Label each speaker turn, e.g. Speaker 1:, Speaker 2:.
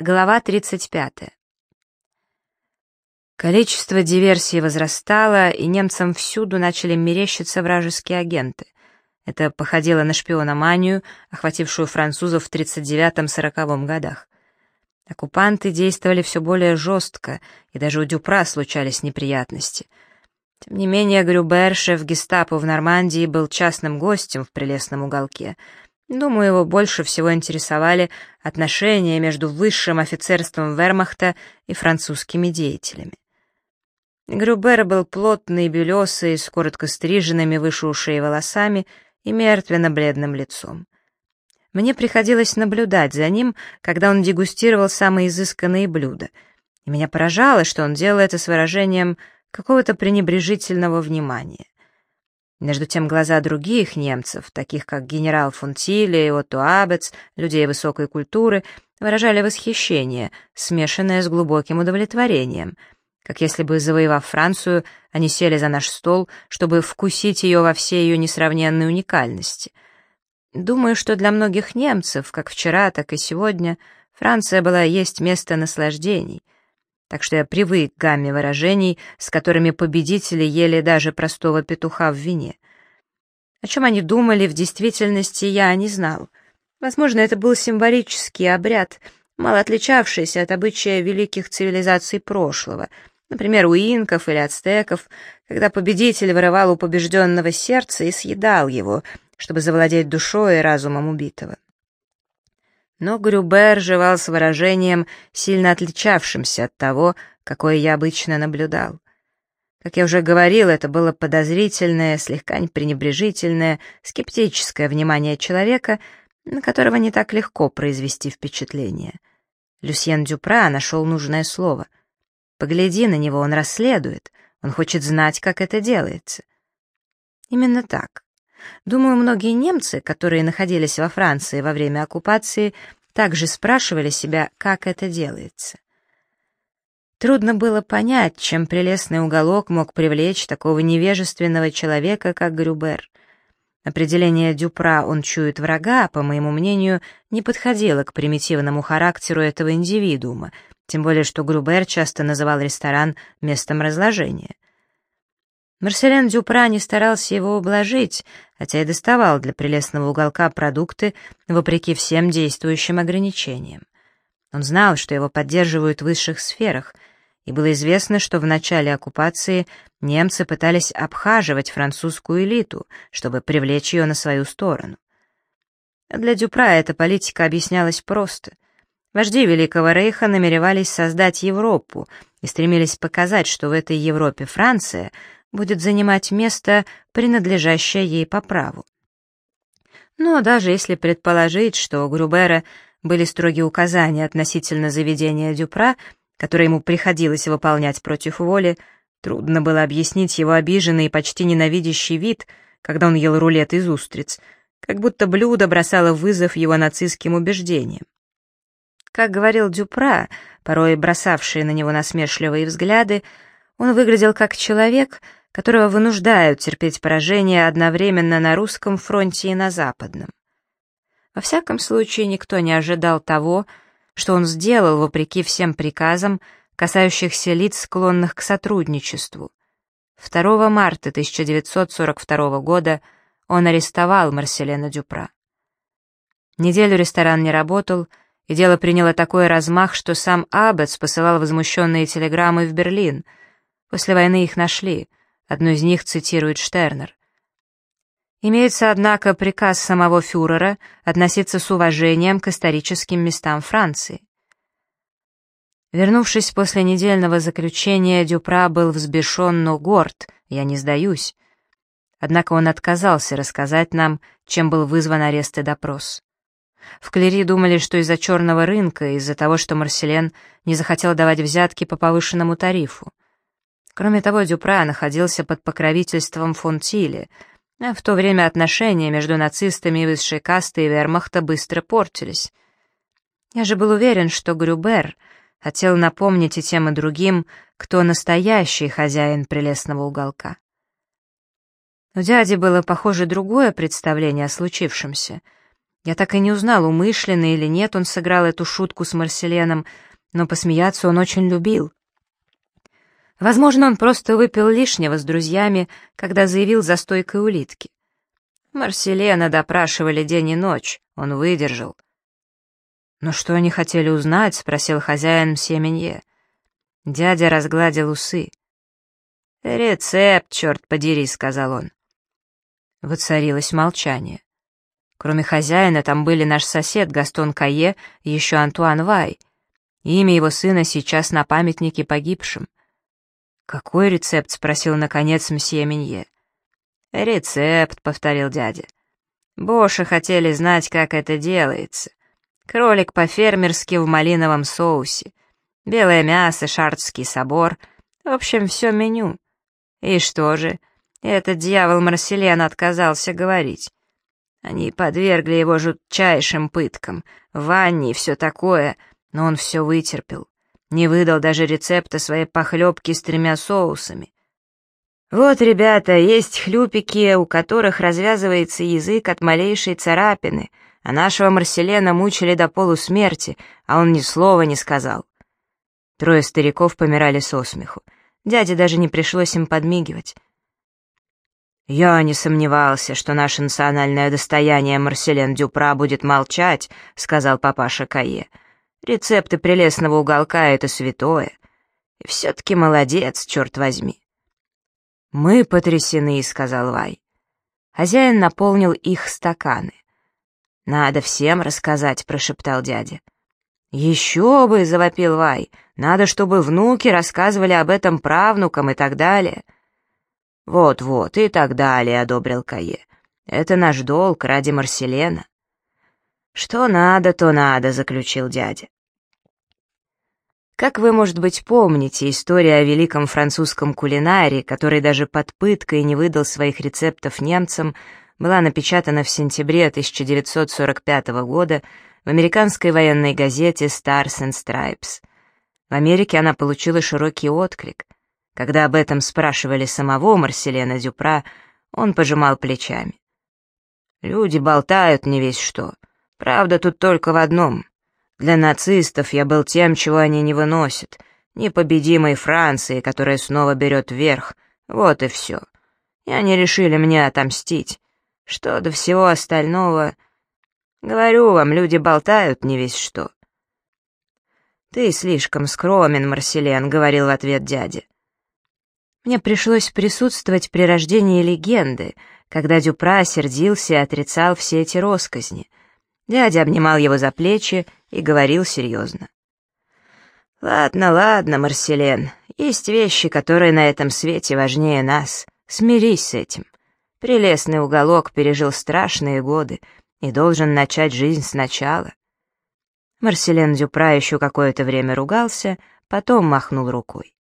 Speaker 1: Глава 35. Количество диверсий возрастало, и немцам всюду начали мерещиться вражеские агенты. Это походило на шпиономанию, охватившую французов в 39-40 годах. Оккупанты действовали все более жестко, и даже у Дюпра случались неприятности. Тем не менее, Грюбер, шеф гестапо в Нормандии, был частным гостем в прелестном уголке. Думаю, его больше всего интересовали отношения между высшим офицерством вермахта и французскими деятелями. Грюбер был плотный, белесый, с коротко стриженными выше ушей волосами и мертвенно-бледным лицом. Мне приходилось наблюдать за ним, когда он дегустировал самые изысканные блюда, и меня поражало, что он делал это с выражением какого-то пренебрежительного внимания. Между тем глаза других немцев, таких как генерал фон Тиле и Отто Абец, людей высокой культуры, выражали восхищение, смешанное с глубоким удовлетворением — как если бы, завоевав Францию, они сели за наш стол, чтобы вкусить ее во всей ее несравненной уникальности. Думаю, что для многих немцев, как вчера, так и сегодня, Франция была есть место наслаждений, так что я привык к гамме выражений, с которыми победители ели даже простого петуха в вине. О чем они думали в действительности, я не знал. Возможно, это был символический обряд, мало отличавшийся от обычая великих цивилизаций прошлого — Например, у инков или ацтеков, когда победитель вырывал у побежденного сердце и съедал его, чтобы завладеть душой и разумом убитого. Но Грюбер жевал с выражением, сильно отличавшимся от того, какое я обычно наблюдал. Как я уже говорил, это было подозрительное, слегка пренебрежительное, скептическое внимание человека, на которого не так легко произвести впечатление. Люсьен Дюпра нашел нужное слово — Погляди на него, он расследует, он хочет знать, как это делается. Именно так. Думаю, многие немцы, которые находились во Франции во время оккупации, также спрашивали себя, как это делается. Трудно было понять, чем прелестный уголок мог привлечь такого невежественного человека, как Грюбер. Определение Дюпра «он чует врага», по моему мнению, не подходило к примитивному характеру этого индивидуума, тем более что Грубер часто называл ресторан местом разложения. Марселен Дюпра не старался его ублажить, хотя и доставал для прелестного уголка продукты вопреки всем действующим ограничениям. Он знал, что его поддерживают в высших сферах, и было известно, что в начале оккупации немцы пытались обхаживать французскую элиту, чтобы привлечь ее на свою сторону. Для Дюпра эта политика объяснялась просто — Вожди Великого Рейха намеревались создать Европу и стремились показать, что в этой Европе Франция будет занимать место, принадлежащее ей по праву. Но даже если предположить, что у Грубера были строгие указания относительно заведения Дюпра, которые ему приходилось выполнять против воли, трудно было объяснить его обиженный и почти ненавидящий вид, когда он ел рулет из устриц, как будто блюдо бросало вызов его нацистским убеждениям. Как говорил Дюпра, порой бросавший на него насмешливые взгляды, он выглядел как человек, которого вынуждают терпеть поражение одновременно на русском фронте и на западном. Во всяком случае, никто не ожидал того, что он сделал вопреки всем приказам, касающихся лиц, склонных к сотрудничеству. 2 марта 1942 года он арестовал Марселена Дюпра. Неделю ресторан не работал, и дело приняло такой размах, что сам Аббетс посылал возмущенные телеграммы в Берлин. После войны их нашли. Одну из них цитирует Штернер. Имеется, однако, приказ самого фюрера относиться с уважением к историческим местам Франции. Вернувшись после недельного заключения, Дюпра был взбешен, но горд, я не сдаюсь. Однако он отказался рассказать нам, чем был вызван арест и допрос. В Клери думали, что из-за черного рынка, из-за того, что Марселен не захотел давать взятки по повышенному тарифу. Кроме того, Дюпра находился под покровительством фон Тиле, а в то время отношения между нацистами и высшей кастой вермахта быстро портились. Я же был уверен, что Грюбер хотел напомнить и тем и другим, кто настоящий хозяин прелестного уголка. У дяди было, похоже, другое представление о случившемся — Я так и не узнал, умышленно или нет он сыграл эту шутку с Марселеном, но посмеяться он очень любил. Возможно, он просто выпил лишнего с друзьями, когда заявил за стойкой улитки. Марселена допрашивали день и ночь, он выдержал. «Ну что они хотели узнать?» — спросил хозяин Семенье. Дядя разгладил усы. «Рецепт, черт подери», — сказал он. Воцарилось молчание. Кроме хозяина, там были наш сосед Гастон Кае и еще Антуан Вай. Имя его сына сейчас на памятнике погибшим. «Какой рецепт?» — спросил, наконец, мсье Минье. «Рецепт», — повторил дядя. «Боши хотели знать, как это делается. Кролик по-фермерски в малиновом соусе. Белое мясо, Шартский собор. В общем, все меню. И что же? Этот дьявол Марселен отказался говорить. Они подвергли его жутчайшим пыткам, ванне и все такое, но он все вытерпел не выдал даже рецепта своей похлебки с тремя соусами. Вот, ребята, есть хлюпики, у которых развязывается язык от малейшей царапины, а нашего Марселена мучили до полусмерти, а он ни слова не сказал. Трое стариков помирали со смеху. Дяде даже не пришлось им подмигивать. «Я не сомневался, что наше национальное достояние Марселен Дюпра будет молчать», — сказал папаша Кае. Рецепты прелестного уголка — это святое. И все-таки молодец, черт возьми. «Мы потрясены», — сказал Вай. Хозяин наполнил их стаканы. «Надо всем рассказать», — прошептал дядя. «Еще бы!» — завопил Вай. «Надо, чтобы внуки рассказывали об этом правнукам и так далее». «Вот-вот, и так далее», — одобрил Кае. «Это наш долг ради Марселена». «Что надо, то надо», — заключил дядя. Как вы, может быть, помните, история о великом французском кулинаре, который даже под пыткой не выдал своих рецептов немцам, была напечатана в сентябре 1945 года в американской военной газете Stars and Stripes. В Америке она получила широкий отклик. Когда об этом спрашивали самого Марселена Дюпра, он пожимал плечами. «Люди болтают не весь что. Правда тут только в одном. Для нацистов я был тем, чего они не выносят. Непобедимой Франции, которая снова берет верх. Вот и все. И они решили мне отомстить. Что до всего остального... Говорю вам, люди болтают не весь что. «Ты слишком скромен, Марселен», — говорил в ответ дядя. Мне пришлось присутствовать при рождении легенды, когда Дюпра сердился и отрицал все эти росказни. Дядя обнимал его за плечи и говорил серьезно. «Ладно, ладно, Марселен, есть вещи, которые на этом свете важнее нас. Смирись с этим. Прелестный уголок пережил страшные годы и должен начать жизнь сначала». Марселен Дюпра еще какое-то время ругался, потом махнул рукой.